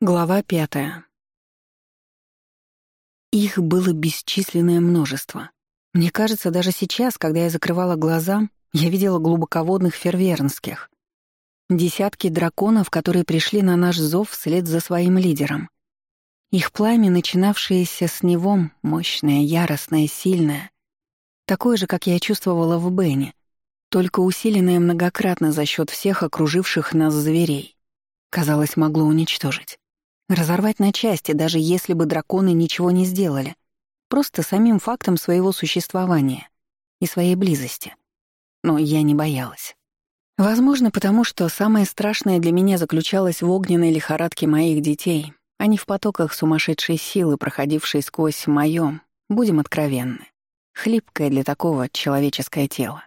Глава пятая. Их было бесчисленное множество. Мне кажется, даже сейчас, когда я закрывала глаза, я видела глубоководных фервернских. Десятки драконов, которые пришли на наш зов вслед за своим лидером. Их пламя, начинавшееся с него, мощное, яростное, сильное, такое же, как я чувствовала в Бене, только усиленное многократно за счет всех окруживших нас зверей, казалось, могло уничтожить. Разорвать на части, даже если бы драконы ничего не сделали. Просто самим фактом своего существования и своей близости. Но я не боялась. Возможно, потому что самое страшное для меня заключалось в огненной лихорадке моих детей, а не в потоках сумасшедшей силы, проходившей сквозь моё, будем откровенны, хлипкое для такого человеческое тело.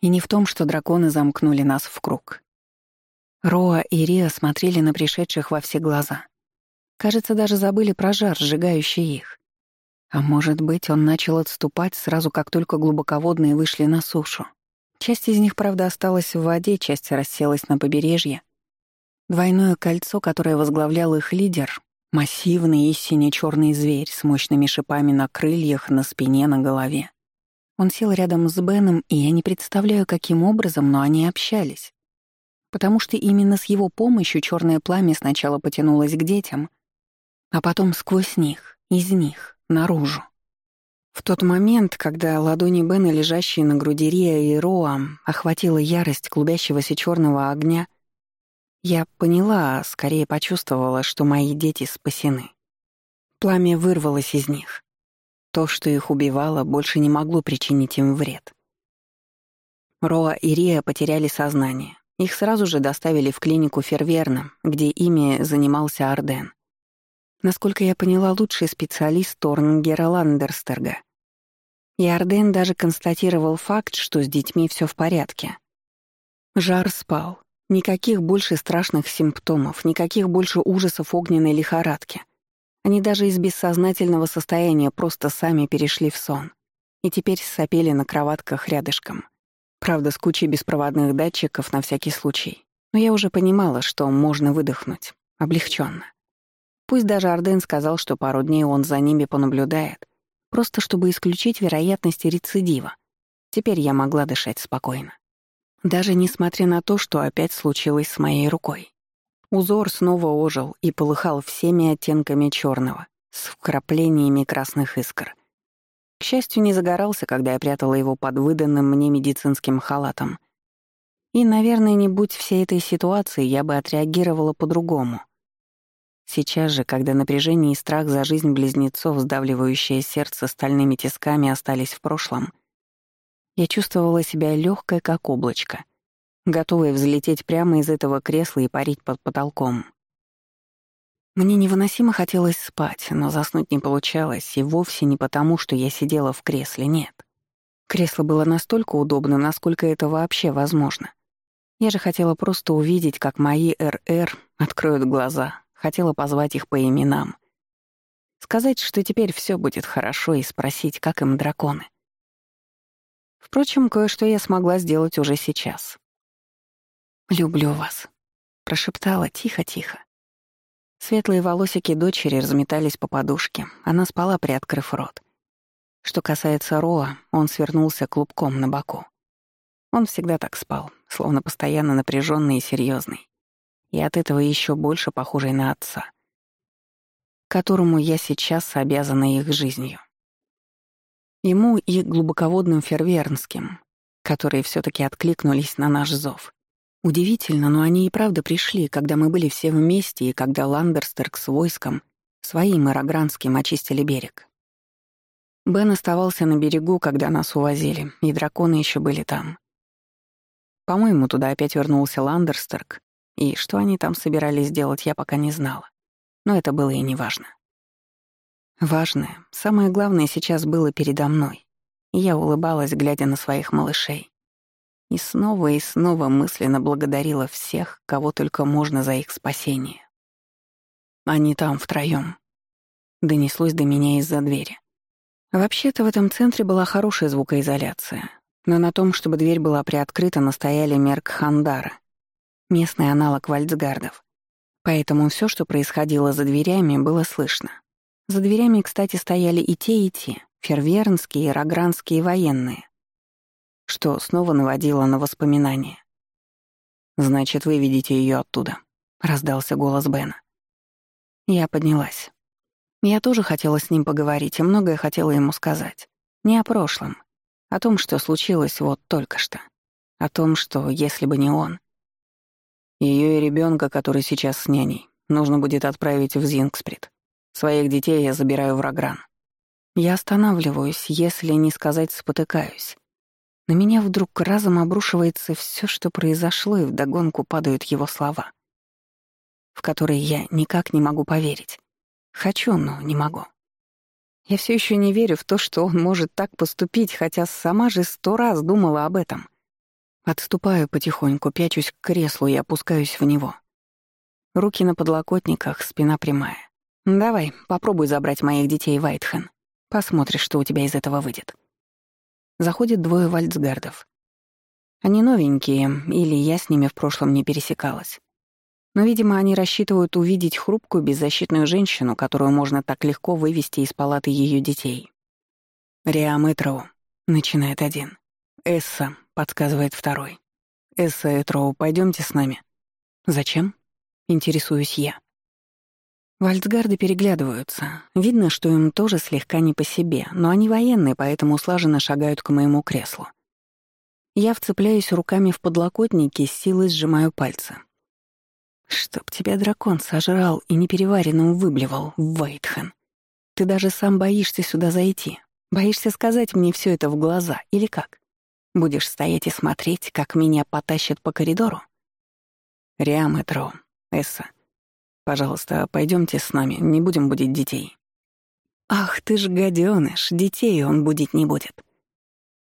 И не в том, что драконы замкнули нас в круг. Роа и Риа смотрели на пришедших во все глаза. Кажется, даже забыли про жар, сжигающий их. А может быть, он начал отступать сразу, как только глубоководные вышли на сушу. Часть из них, правда, осталась в воде, часть расселась на побережье. Двойное кольцо, которое возглавлял их лидер, массивный и сине-черный зверь с мощными шипами на крыльях, на спине, на голове. Он сел рядом с Беном, и я не представляю, каким образом, но они общались. Потому что именно с его помощью черное пламя сначала потянулось к детям — а потом сквозь них, из них, наружу. В тот момент, когда ладони Бена, лежащие на груди Рия и Роам, охватила ярость клубящегося черного огня, я поняла, а скорее почувствовала, что мои дети спасены. Пламя вырвалось из них. То, что их убивало, больше не могло причинить им вред. Роа и Рия потеряли сознание. Их сразу же доставили в клинику Ферверна, где ими занимался Арден. Насколько я поняла, лучший специалист Торнгера Ландерстерга. Ярден даже констатировал факт, что с детьми все в порядке. Жар спал. Никаких больше страшных симптомов, никаких больше ужасов огненной лихорадки. Они даже из бессознательного состояния просто сами перешли в сон. И теперь сопели на кроватках рядышком. Правда, с кучей беспроводных датчиков на всякий случай. Но я уже понимала, что можно выдохнуть. Облегченно. Пусть даже Арден сказал, что пару дней он за ними понаблюдает, просто чтобы исключить вероятность рецидива. Теперь я могла дышать спокойно. Даже несмотря на то, что опять случилось с моей рукой. Узор снова ожил и полыхал всеми оттенками черного, с вкраплениями красных искр. К счастью, не загорался, когда я прятала его под выданным мне медицинским халатом. И, наверное, не будь всей этой ситуации, я бы отреагировала по-другому — Сейчас же, когда напряжение и страх за жизнь близнецов, сдавливающее сердце стальными тисками, остались в прошлом, я чувствовала себя легкой, как облачко, готовой взлететь прямо из этого кресла и парить под потолком. Мне невыносимо хотелось спать, но заснуть не получалось, и вовсе не потому, что я сидела в кресле, нет. Кресло было настолько удобно, насколько это вообще возможно. Я же хотела просто увидеть, как мои РР откроют глаза, хотела позвать их по именам. Сказать, что теперь все будет хорошо, и спросить, как им драконы. Впрочем, кое-что я смогла сделать уже сейчас. «Люблю вас», — прошептала тихо-тихо. Светлые волосики дочери разметались по подушке. Она спала, приоткрыв рот. Что касается Роа, он свернулся клубком на боку. Он всегда так спал, словно постоянно напряженный и серьезный и от этого еще больше похожей на отца, которому я сейчас обязана их жизнью. Ему и глубоководным фервернским, которые все таки откликнулись на наш зов. Удивительно, но они и правда пришли, когда мы были все вместе и когда Ландерстерк с войском, своим ирогранским, очистили берег. Бен оставался на берегу, когда нас увозили, и драконы еще были там. По-моему, туда опять вернулся Ландерстерк, и что они там собирались делать, я пока не знала. Но это было и не важно. Важное, самое главное сейчас было передо мной. Я улыбалась, глядя на своих малышей. И снова и снова мысленно благодарила всех, кого только можно за их спасение. Они там втроём. Донеслось до меня из-за двери. Вообще-то в этом центре была хорошая звукоизоляция, но на том, чтобы дверь была приоткрыта, настояли мерк Хандара, местный аналог вальцгардов. Поэтому все, что происходило за дверями, было слышно. За дверями, кстати, стояли и те, и те, фервернские и рогранские военные, что снова наводило на воспоминания. «Значит, вы видите ее оттуда», — раздался голос Бена. Я поднялась. Я тоже хотела с ним поговорить, и многое хотела ему сказать. Не о прошлом, о том, что случилось вот только что. О том, что, если бы не он, ее и ребенка, который сейчас с няней, нужно будет отправить в Зингсприт. Своих детей я забираю в Рагран. Я останавливаюсь, если не сказать спотыкаюсь. На меня вдруг разом обрушивается все, что произошло, и вдогонку падают его слова, в которые я никак не могу поверить. Хочу, но не могу. Я все еще не верю в то, что он может так поступить, хотя сама же сто раз думала об этом. Отступаю потихоньку, пячусь к креслу и опускаюсь в него. Руки на подлокотниках, спина прямая. «Давай, попробуй забрать моих детей, Вайтхен. Посмотришь, что у тебя из этого выйдет». Заходит двое вальцгардов. Они новенькие, или я с ними в прошлом не пересекалась. Но, видимо, они рассчитывают увидеть хрупкую, беззащитную женщину, которую можно так легко вывести из палаты ее детей. «Риам Итроу», — начинает один. «Эсса», — подсказывает второй. «Эсса и Троу, пойдемте с нами». «Зачем?» — интересуюсь я. Вальцгарды переглядываются. Видно, что им тоже слегка не по себе, но они военные, поэтому слаженно шагают к моему креслу. Я вцепляюсь руками в подлокотники, с силой сжимаю пальцы. «Чтоб тебя дракон сожрал и непереваренным выблевал, Вайтхен. Ты даже сам боишься сюда зайти. Боишься сказать мне все это в глаза, или как?» Будешь стоять и смотреть, как меня потащат по коридору? Риам и Тро, Эсса, пожалуйста, пойдемте с нами, не будем будить детей. Ах, ты ж гаденыш, детей он будить не будет.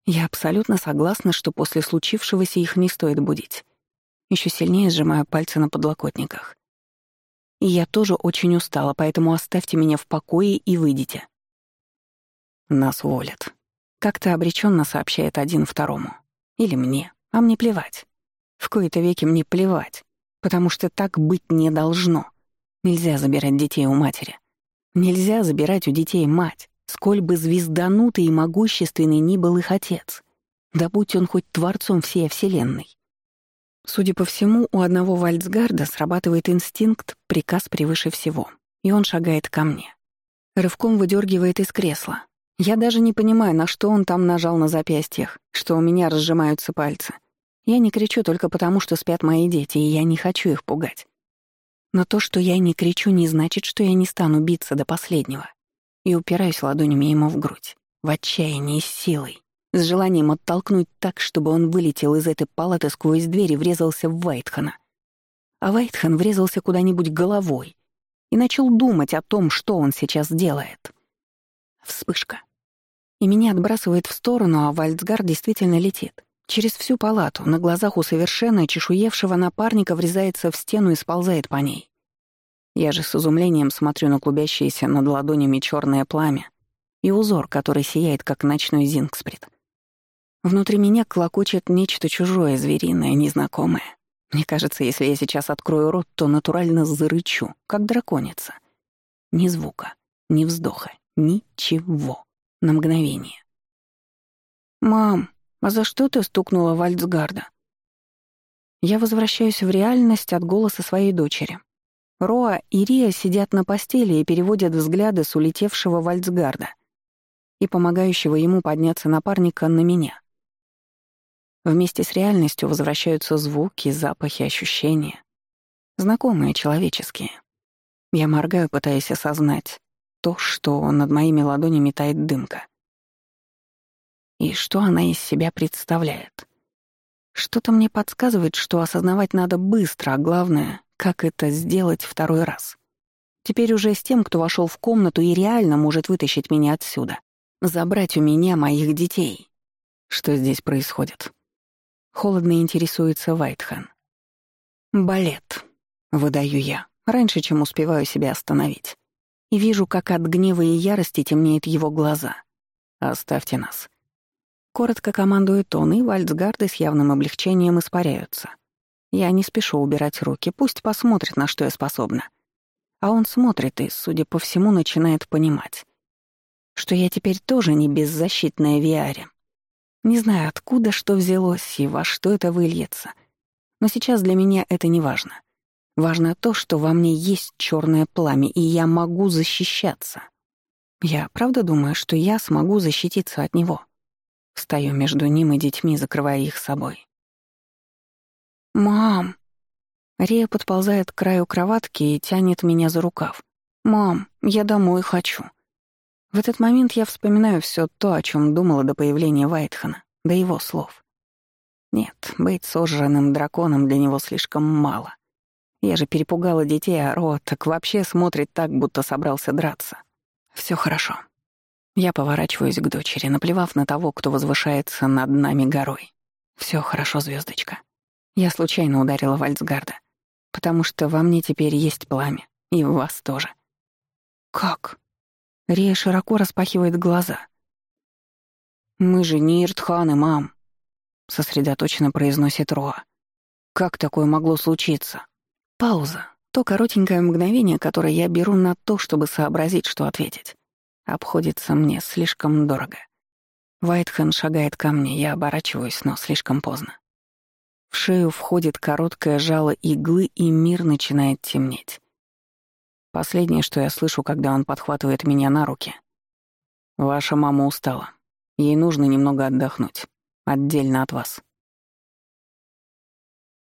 Я абсолютно согласна, что после случившегося их не стоит будить. Еще сильнее сжимаю пальцы на подлокотниках. И я тоже очень устала, поэтому оставьте меня в покое и выйдите. Нас уволят, как-то обреченно сообщает один второму. Или мне. А мне плевать. В кои-то веки мне плевать, потому что так быть не должно. Нельзя забирать детей у матери. Нельзя забирать у детей мать, сколь бы звезданутый и могущественный ни был их отец. Да будь он хоть творцом всей Вселенной. Судя по всему, у одного Вальцгарда срабатывает инстинкт «приказ превыше всего», и он шагает ко мне. Рывком выдергивает из кресла, я даже не понимаю, на что он там нажал на запястьях, что у меня разжимаются пальцы. Я не кричу только потому, что спят мои дети, и я не хочу их пугать. Но то, что я не кричу, не значит, что я не стану биться до последнего. И упираюсь ладонями ему в грудь, в отчаянии с силой, с желанием оттолкнуть так, чтобы он вылетел из этой палаты сквозь дверь и врезался в Вайтхана. А Вайтхан врезался куда-нибудь головой и начал думать о том, что он сейчас делает. Вспышка и меня отбрасывает в сторону, а Вальцгар действительно летит. Через всю палату, на глазах у совершенно чешуевшего напарника врезается в стену и сползает по ней. Я же с изумлением смотрю на клубящееся над ладонями черное пламя и узор, который сияет, как ночной зингсприт. Внутри меня клокочет нечто чужое, звериное, незнакомое. Мне кажется, если я сейчас открою рот, то натурально зарычу, как драконица. Ни звука, ни вздоха, ничего на мгновение. «Мам, а за что ты стукнула Вальцгарда?» Я возвращаюсь в реальность от голоса своей дочери. Роа и Рия сидят на постели и переводят взгляды с улетевшего Вальцгарда и помогающего ему подняться напарника на меня. Вместе с реальностью возвращаются звуки, запахи, ощущения. Знакомые, человеческие. Я моргаю, пытаясь осознать то, что над моими ладонями тает дымка. И что она из себя представляет? Что-то мне подсказывает, что осознавать надо быстро, а главное, как это сделать второй раз. Теперь уже с тем, кто вошел в комнату и реально может вытащить меня отсюда. Забрать у меня моих детей. Что здесь происходит? Холодно интересуется Вайтхан. «Балет», — выдаю я, раньше, чем успеваю себя остановить и вижу, как от гнева и ярости темнеют его глаза. «Оставьте нас». Коротко командует он, и вальцгарды с явным облегчением испаряются. Я не спешу убирать руки, пусть посмотрит, на что я способна. А он смотрит и, судя по всему, начинает понимать, что я теперь тоже не беззащитная Виаре. Не знаю, откуда что взялось и во что это выльется, но сейчас для меня это не важно. Важно то, что во мне есть чёрное пламя, и я могу защищаться. Я правда думаю, что я смогу защититься от него. Стою между ним и детьми, закрывая их собой. «Мам!» Рия подползает к краю кроватки и тянет меня за рукав. «Мам, я домой хочу». В этот момент я вспоминаю всё то, о чём думала до появления Вайтхана, до его слов. Нет, быть сожранным драконом для него слишком мало. Я же перепугала детей, а Ро так вообще смотрит так, будто собрался драться. Все хорошо. Я поворачиваюсь к дочери, наплевав на того, кто возвышается над нами горой. Все хорошо, звездочка. Я случайно ударила Вальцгарда, потому что во мне теперь есть пламя, и в вас тоже. Как? Рия широко распахивает глаза. Мы же не Иртханы, мам, сосредоточенно произносит Роа. Как такое могло случиться? Пауза. То коротенькое мгновение, которое я беру на то, чтобы сообразить, что ответить. Обходится мне слишком дорого. Вайтхен шагает ко мне, я оборачиваюсь, но слишком поздно. В шею входит короткое жало иглы, и мир начинает темнеть. Последнее, что я слышу, когда он подхватывает меня на руки. «Ваша мама устала. Ей нужно немного отдохнуть. Отдельно от вас».